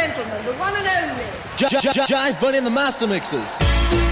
gentlemen, the one and only J- J- Jive Bunny and the Master Mixers.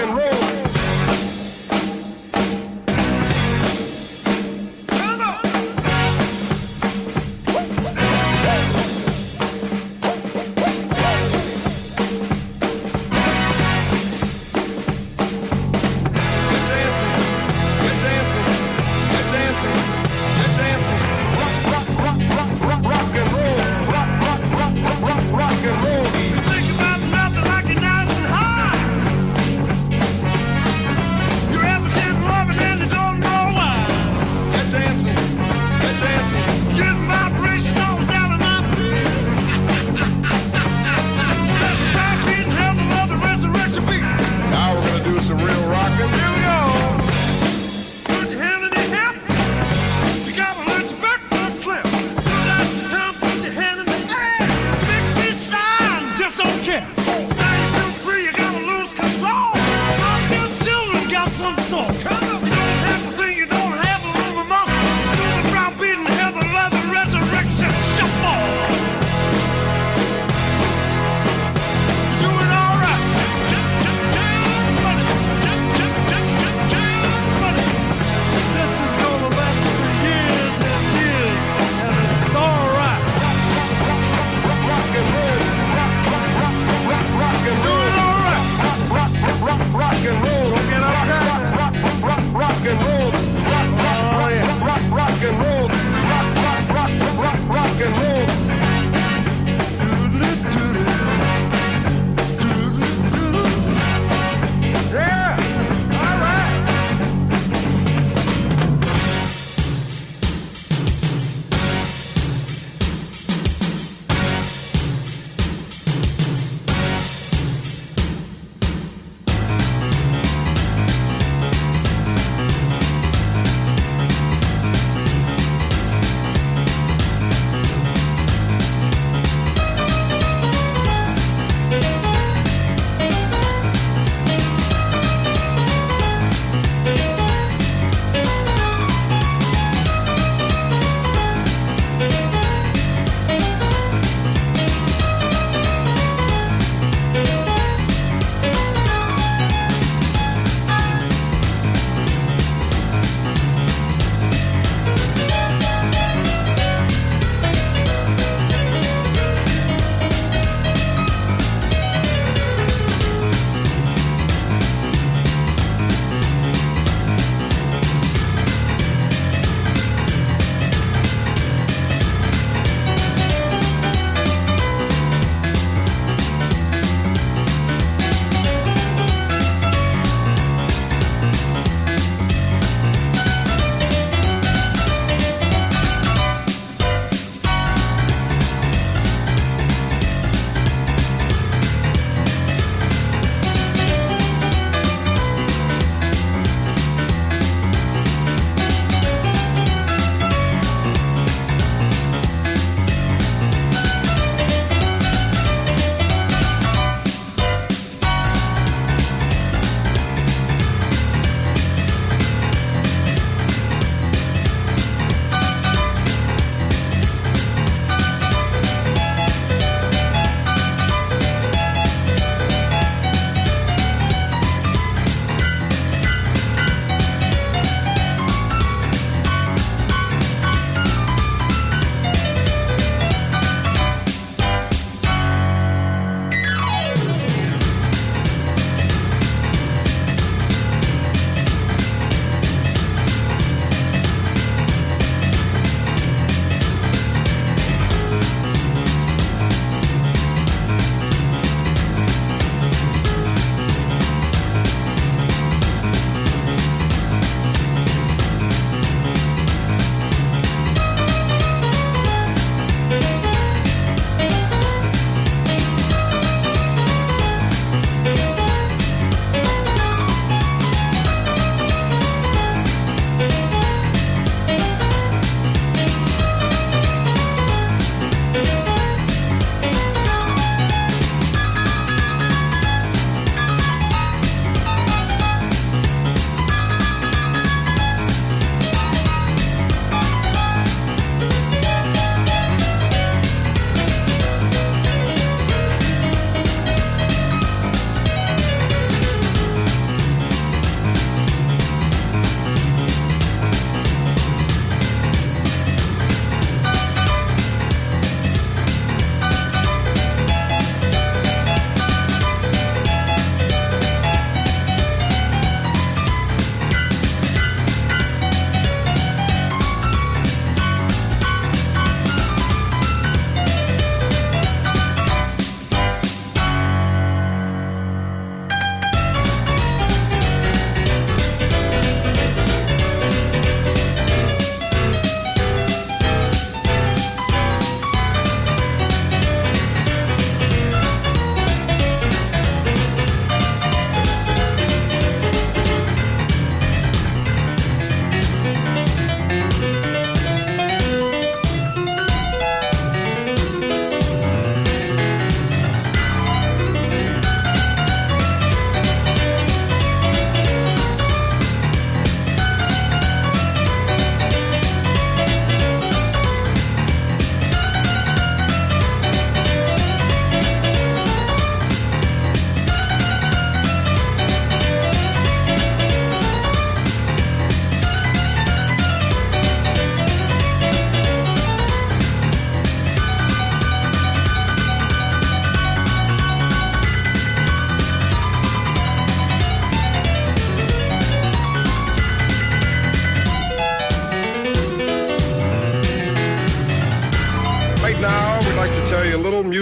and roll.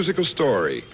Musical story.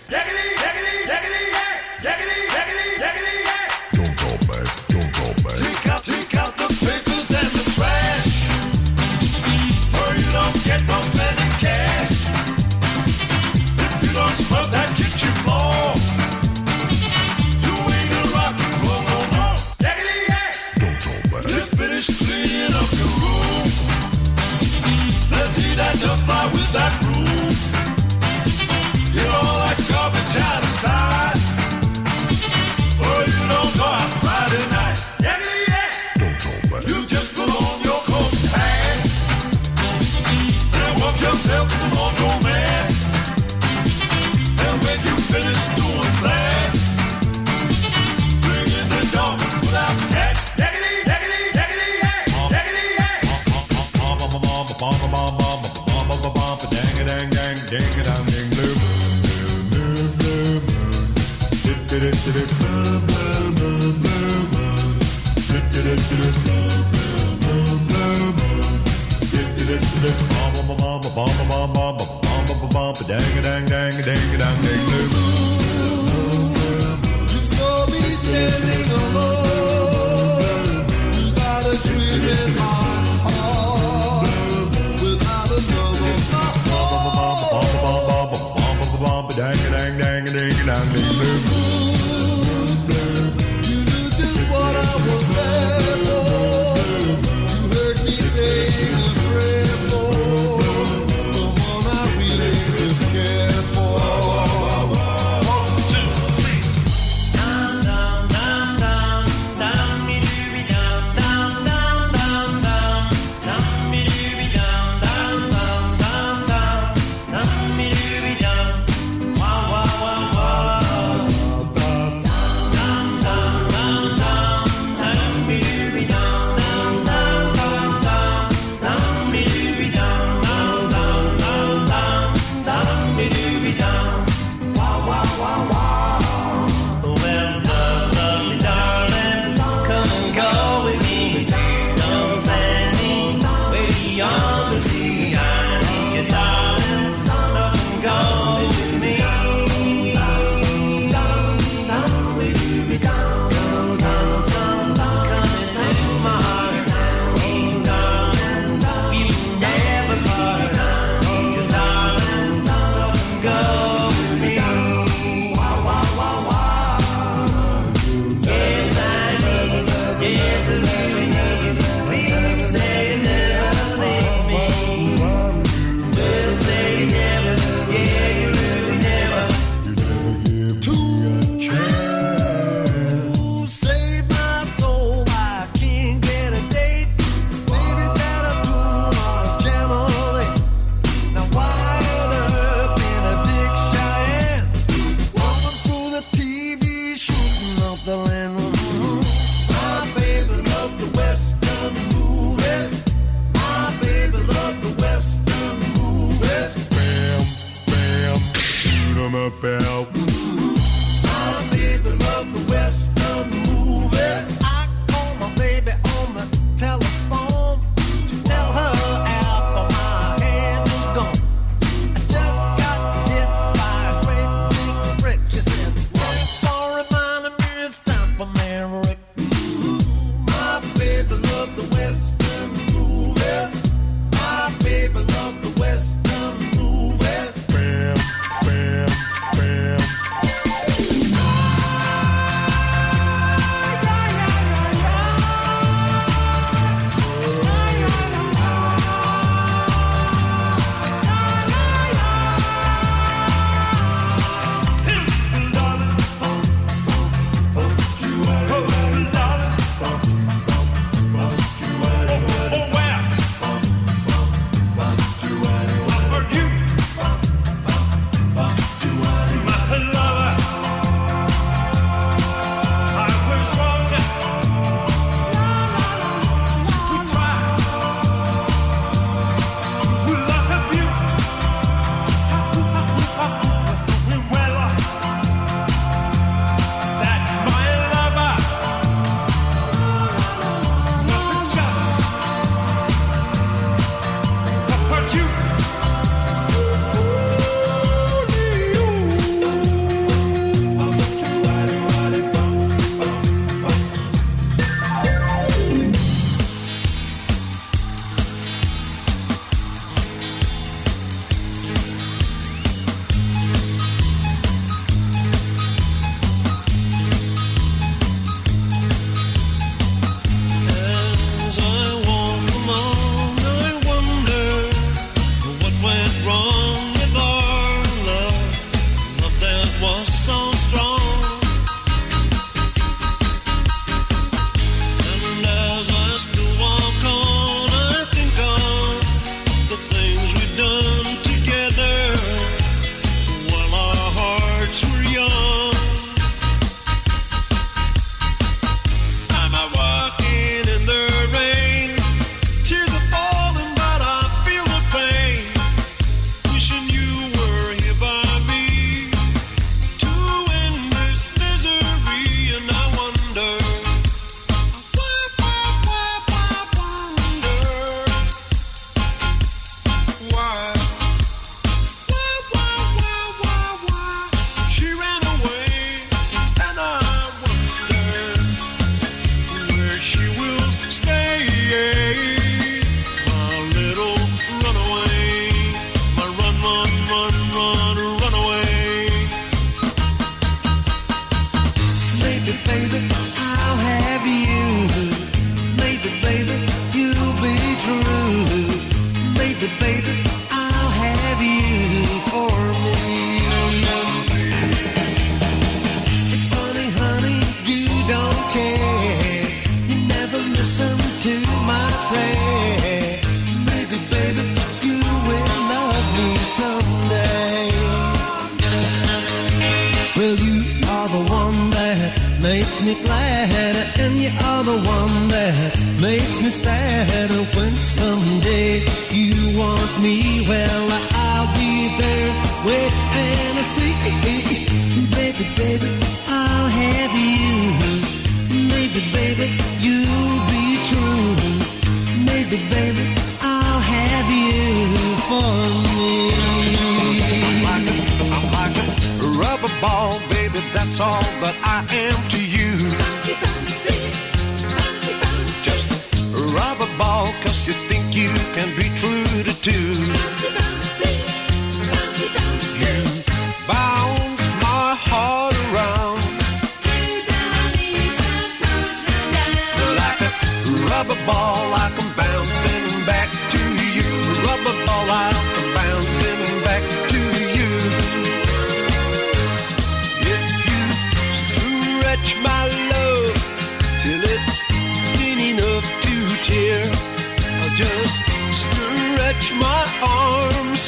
You all bouncing back to you. If you stretch my love till it's thin enough to tear, I'll just stretch my arms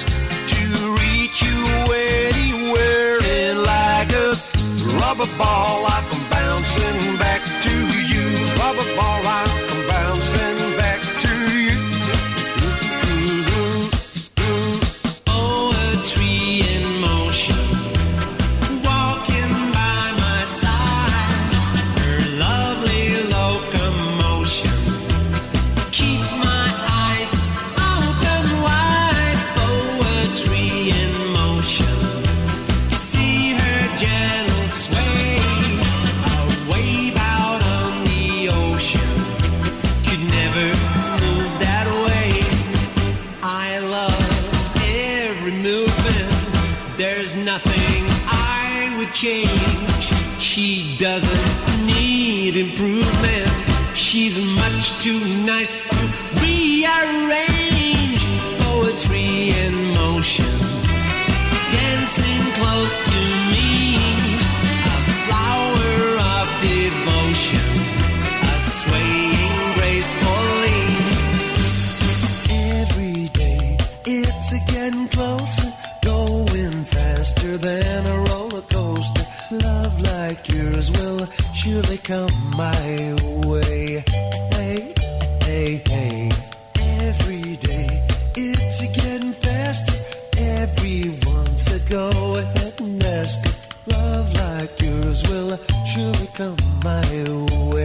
to reach you anywhere. And like a rubber ball, will surely come my way. Hey, hey, hey. Every day it's getting faster. Everyone's a go ahead and ask. Love like yours will surely come my way.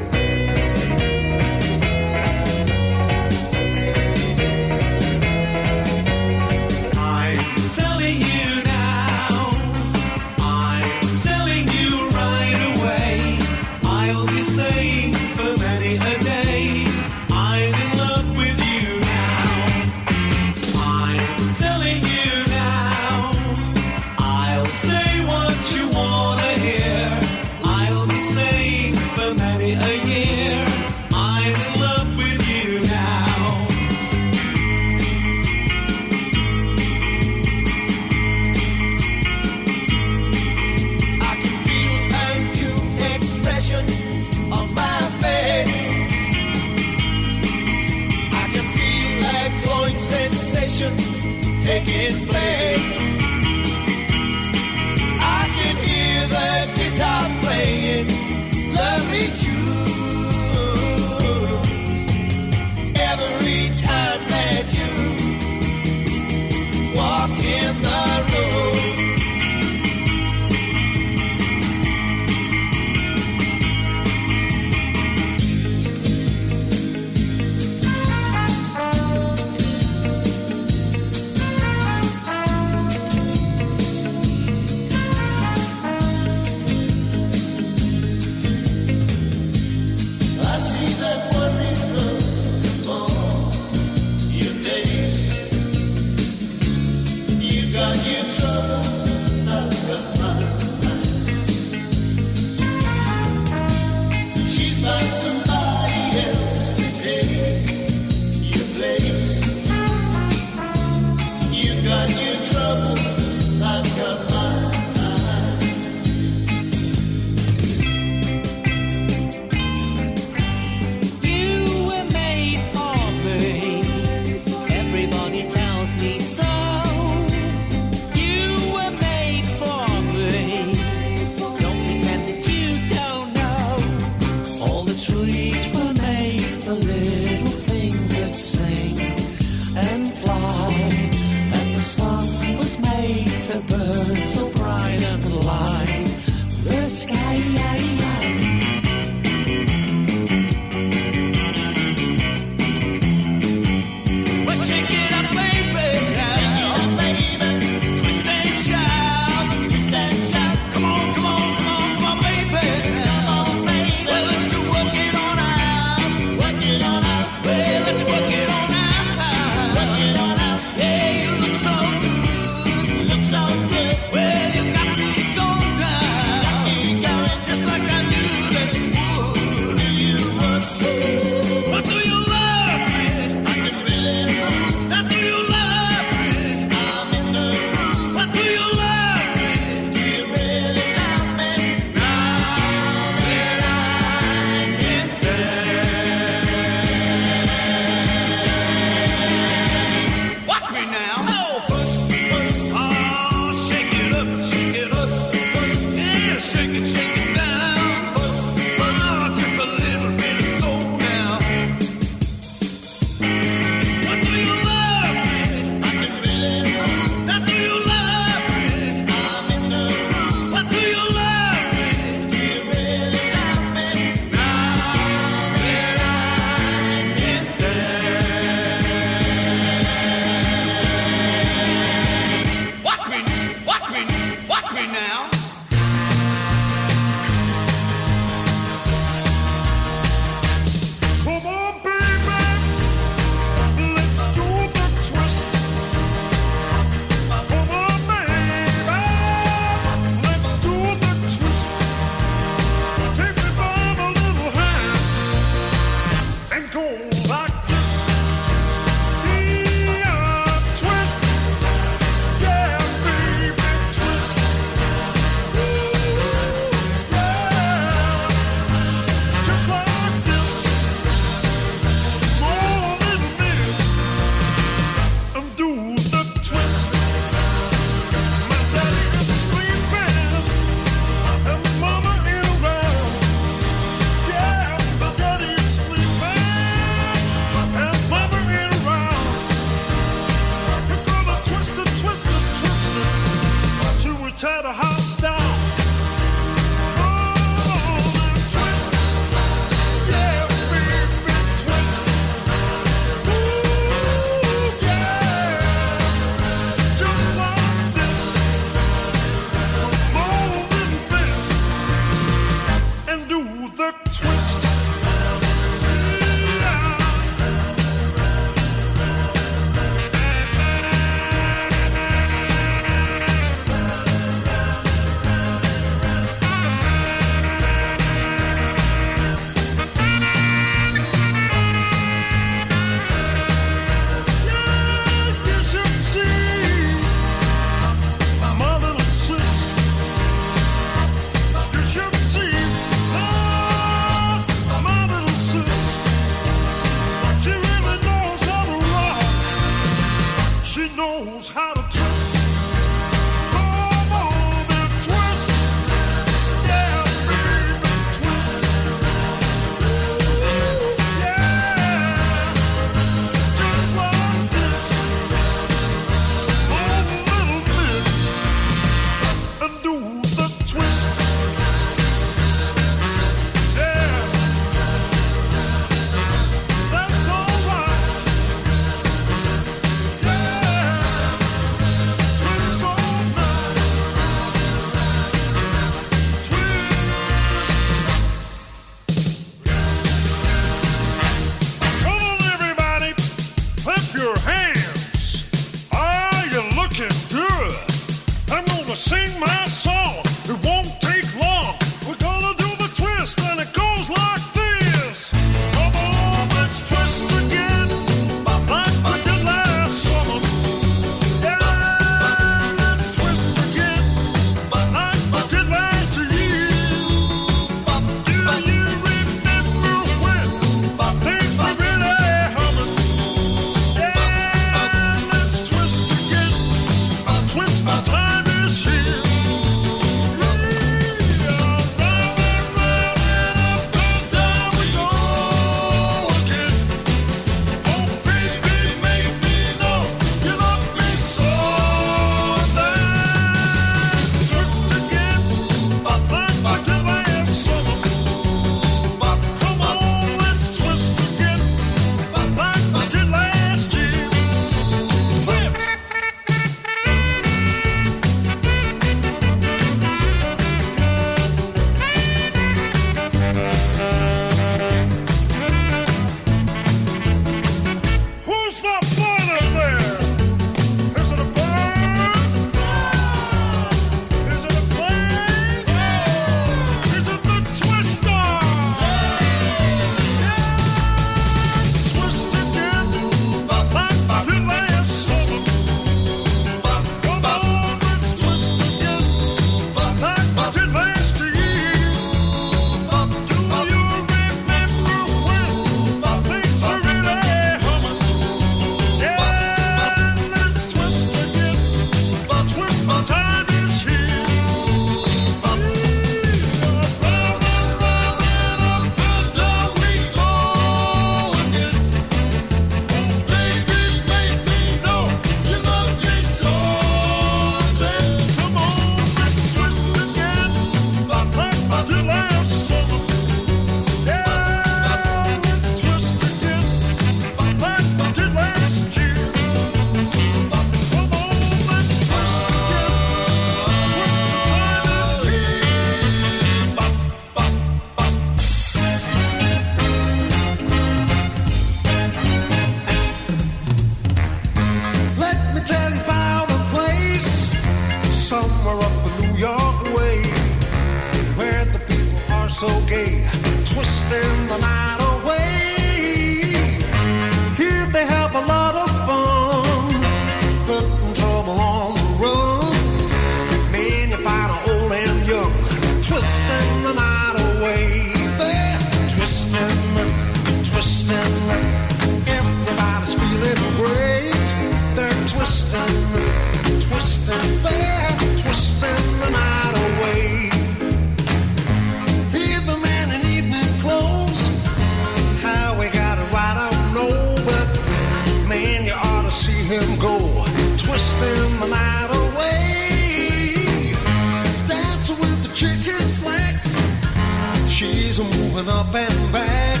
up and back.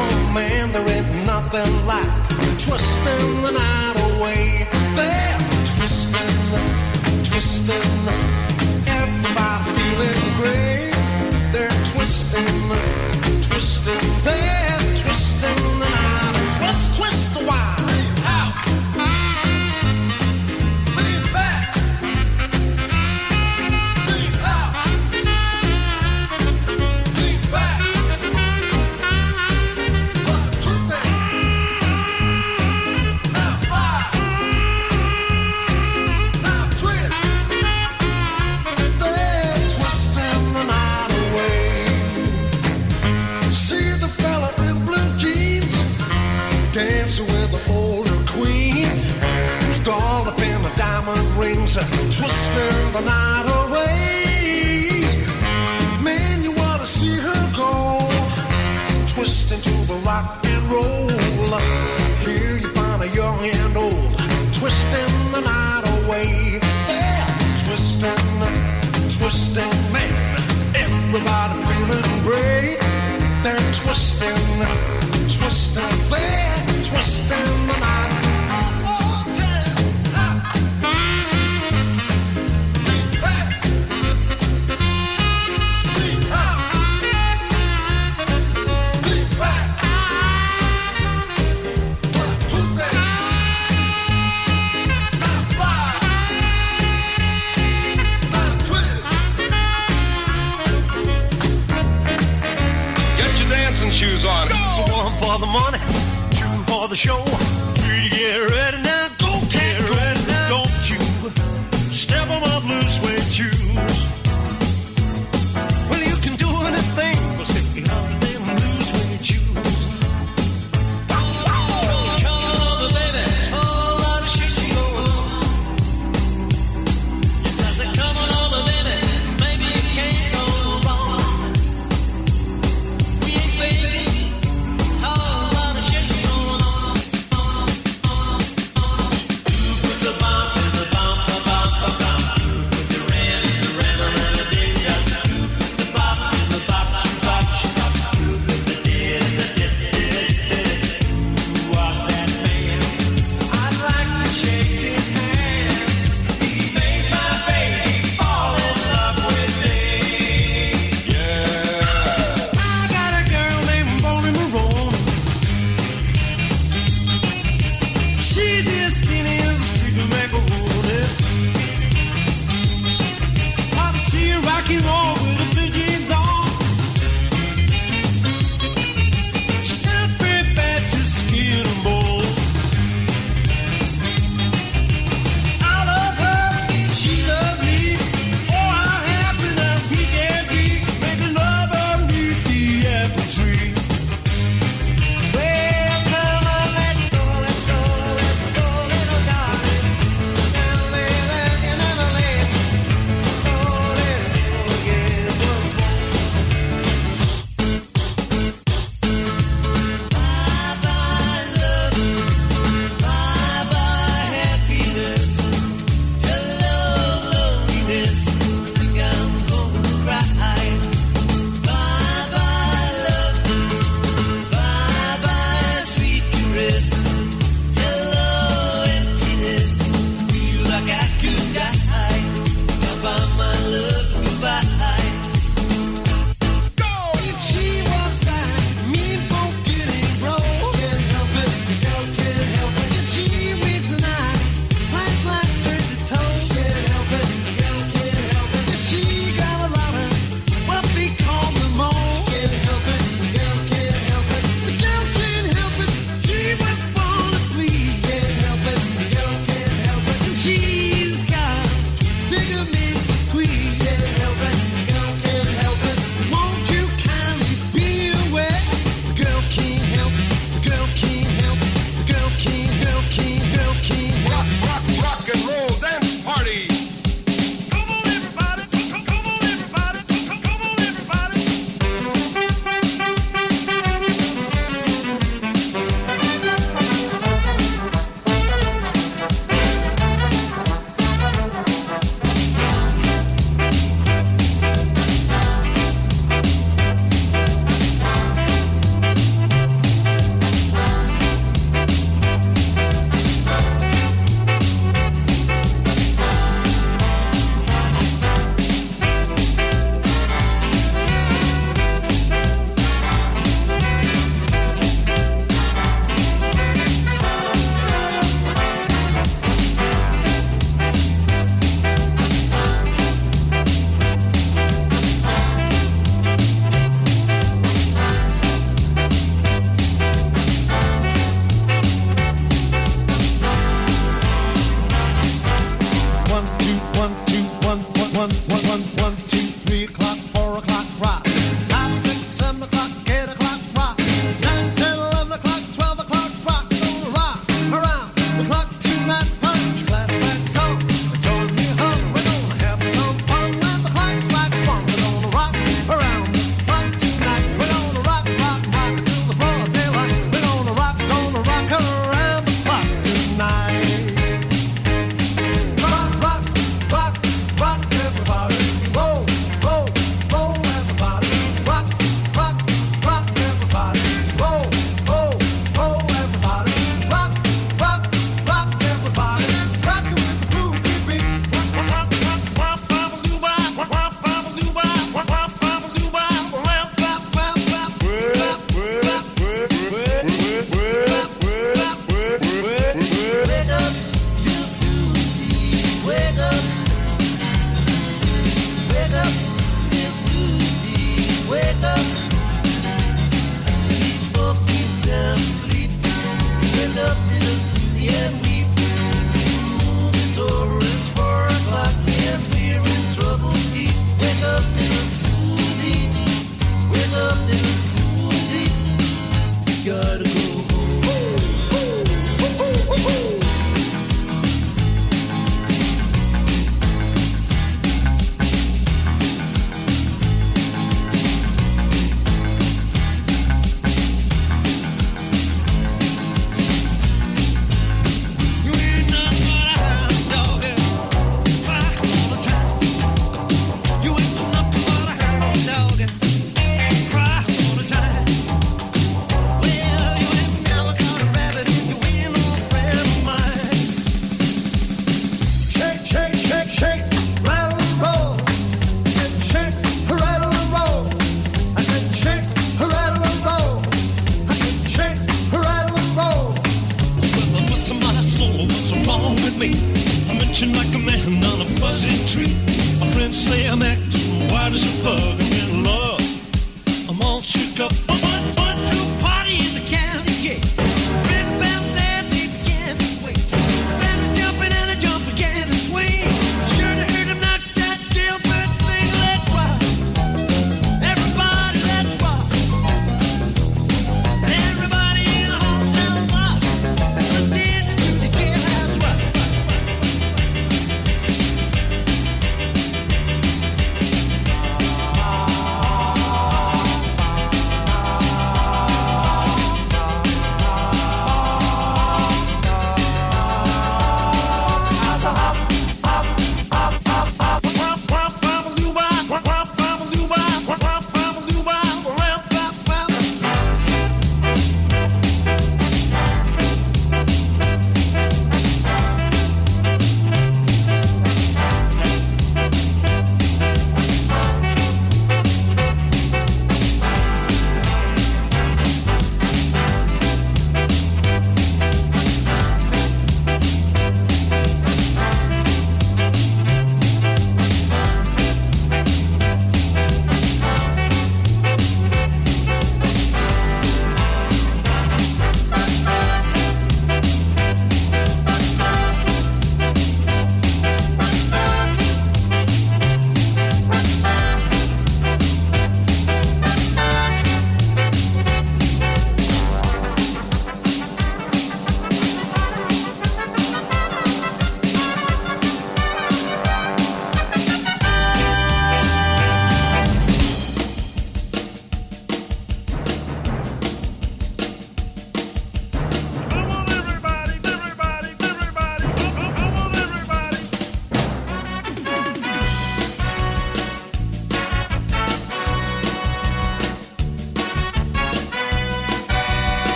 Oh man, there ain't nothing like twisting the night away. There, twisting, twisting. Everybody feeling great. They're twisting, twisting. They're twisting the night. Let's twist the wire. twisting the night away. Man, you want to see her go, twisting to the rock and roll. Here you find a young and old, twisting the night away. Yeah, twisting, twisting, man, everybody.